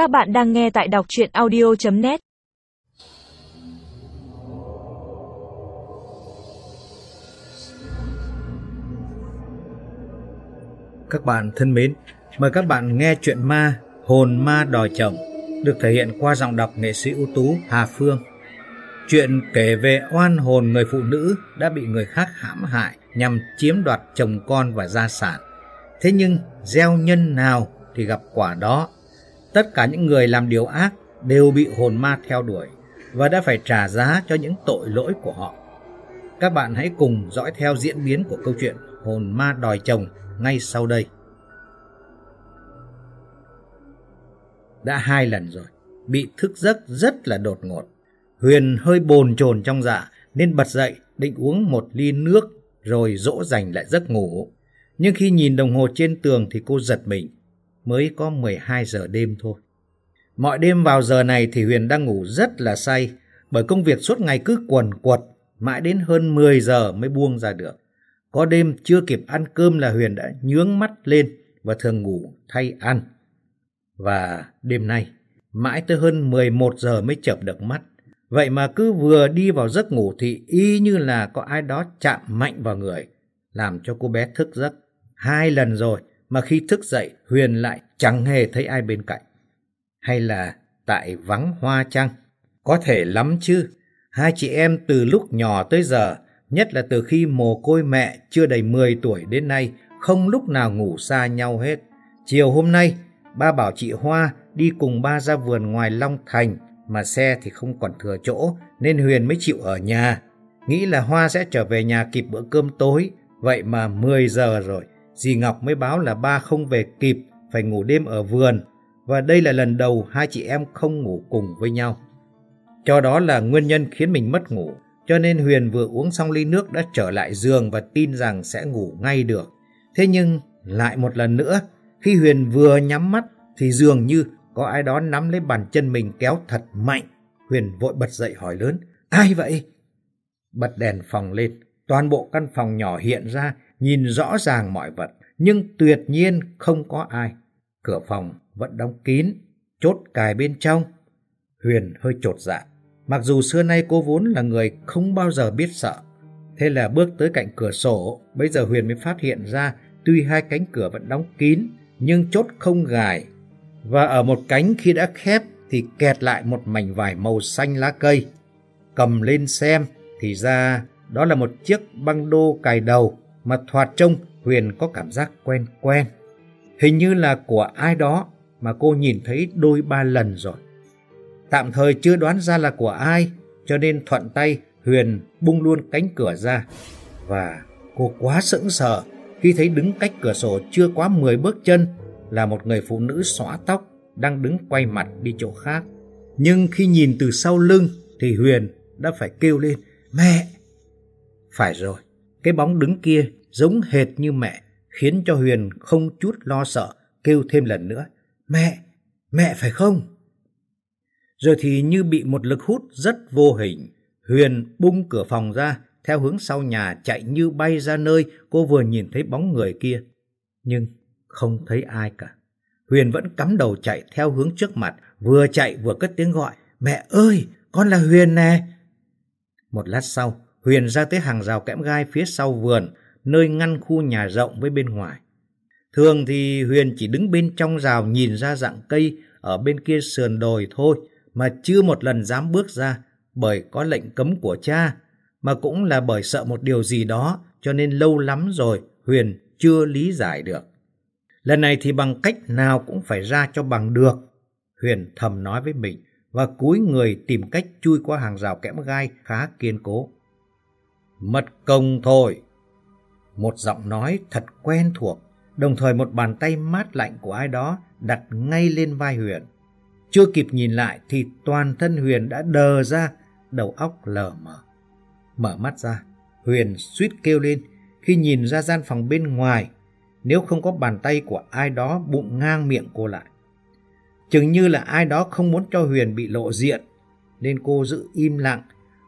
Các bạn đang nghe tại đọc chuyện audio.net Các bạn thân mến, mời các bạn nghe chuyện ma Hồn Ma Đòi Chồng được thể hiện qua giọng đọc nghệ sĩ ưu tú Hà Phương. Chuyện kể về oan hồn người phụ nữ đã bị người khác hãm hại nhằm chiếm đoạt chồng con và gia sản. Thế nhưng gieo nhân nào thì gặp quả đó. Tất cả những người làm điều ác đều bị hồn ma theo đuổi và đã phải trả giá cho những tội lỗi của họ. Các bạn hãy cùng dõi theo diễn biến của câu chuyện Hồn ma đòi chồng ngay sau đây. Đã hai lần rồi, bị thức giấc rất là đột ngột. Huyền hơi bồn chồn trong dạ nên bật dậy định uống một ly nước rồi dỗ dành lại giấc ngủ. Nhưng khi nhìn đồng hồ trên tường thì cô giật mình, mới có 12 giờ đêm thôi. Mọi đêm vào giờ này thì Huyền đang ngủ rất là say, bởi công việc suốt ngày cứ quần quật, mãi đến hơn 10 giờ mới buông ra được. Có đêm chưa kịp ăn cơm là Huyền đã nhướng mắt lên và thường ngủ thay ăn. Và đêm nay, mãi tới hơn 11 giờ mới chợp được mắt. Vậy mà cứ vừa đi vào giấc ngủ thì y như là có ai đó chạm mạnh vào người, làm cho cô bé thức giấc. Hai lần rồi mà khi thức dậy Huyền lại chẳng hề thấy ai bên cạnh. Hay là tại vắng hoa chăng? Có thể lắm chứ. Hai chị em từ lúc nhỏ tới giờ, nhất là từ khi mồ côi mẹ chưa đầy 10 tuổi đến nay, không lúc nào ngủ xa nhau hết. Chiều hôm nay, ba bảo chị Hoa đi cùng ba ra vườn ngoài Long Thành, mà xe thì không còn thừa chỗ, nên Huyền mới chịu ở nhà. Nghĩ là Hoa sẽ trở về nhà kịp bữa cơm tối, vậy mà 10 giờ rồi, dì Ngọc mới báo là ba không về kịp, phải ngủ đêm ở vườn, và đây là lần đầu hai chị em không ngủ cùng với nhau. Cho đó là nguyên nhân khiến mình mất ngủ, cho nên Huyền vừa uống xong ly nước đã trở lại giường và tin rằng sẽ ngủ ngay được. Thế nhưng lại một lần nữa, khi Huyền vừa nhắm mắt thì dường như có ai đó nắm lấy bàn chân mình kéo thật mạnh. Huyền vội bật dậy hỏi lớn, ai vậy? Bật đèn phòng lên, toàn bộ căn phòng nhỏ hiện ra, nhìn rõ ràng mọi vật, nhưng tuyệt nhiên không có ai. Cửa phòng vẫn đóng kín, chốt cài bên trong. Huyền hơi trột dạ. Mặc dù xưa nay cô vốn là người không bao giờ biết sợ. Thế là bước tới cạnh cửa sổ, bây giờ Huyền mới phát hiện ra tuy hai cánh cửa vẫn đóng kín, nhưng chốt không gài. Và ở một cánh khi đã khép thì kẹt lại một mảnh vải màu xanh lá cây. Cầm lên xem thì ra đó là một chiếc băng đô cài đầu mà thoạt trông Huyền có cảm giác quen quen. Hình như là của ai đó mà cô nhìn thấy đôi ba lần rồi. Tạm thời chưa đoán ra là của ai, cho nên thuận tay Huyền bung luôn cánh cửa ra. Và cô quá sững sờ khi thấy đứng cách cửa sổ chưa quá 10 bước chân là một người phụ nữ xõa tóc đang đứng quay mặt đi chỗ khác. Nhưng khi nhìn từ sau lưng thì Huyền đã phải kêu lên Mẹ! Phải rồi, cái bóng đứng kia giống hệt như mẹ khiến cho Huyền không chút lo sợ kêu thêm lần nữa Mẹ! Mẹ phải không? Rồi thì như bị một lực hút rất vô hình Huyền bung cửa phòng ra theo hướng sau nhà chạy như bay ra nơi cô vừa nhìn thấy bóng người kia. Nhưng không thấy ai cả. Huyền vẫn cắm đầu chạy theo hướng trước mặt, vừa chạy vừa cất tiếng gọi. Mẹ ơi, con là Huyền nè. Một lát sau, Huyền ra tới hàng rào kẽm gai phía sau vườn, nơi ngăn khu nhà rộng với bên ngoài. Thường thì Huyền chỉ đứng bên trong rào nhìn ra dạng cây ở bên kia sườn đồi thôi, mà chưa một lần dám bước ra bởi có lệnh cấm của cha, mà cũng là bởi sợ một điều gì đó cho nên lâu lắm rồi Huyền chưa lý giải được. Lần này thì bằng cách nào cũng phải ra cho bằng được. Huyền thầm nói với mình và cúi người tìm cách chui qua hàng rào kẽm gai khá kiên cố. Mất công thôi. Một giọng nói thật quen thuộc, đồng thời một bàn tay mát lạnh của ai đó đặt ngay lên vai Huyền. Chưa kịp nhìn lại thì toàn thân Huyền đã đờ ra, đầu óc lờ mờ. Mở mắt ra, Huyền suýt kêu lên khi nhìn ra gian phòng bên ngoài nếu không có bàn tay của ai đó bụng ngang miệng cô lại. Chừng như là ai đó không muốn cho Huyền bị lộ diện, nên cô giữ im lặng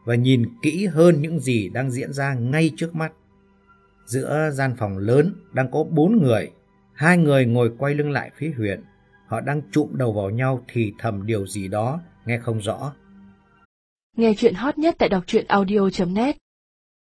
và nhìn kỹ hơn những gì đang diễn ra ngay trước mắt. Giữa gian phòng lớn đang có bốn người, hai người ngồi quay lưng lại phía Huyền. họ đang chụm đầu vào nhau thì thầm điều gì đó, nghe không rõ. Nghe chuyện hot nhất tại đọc truyện audio.net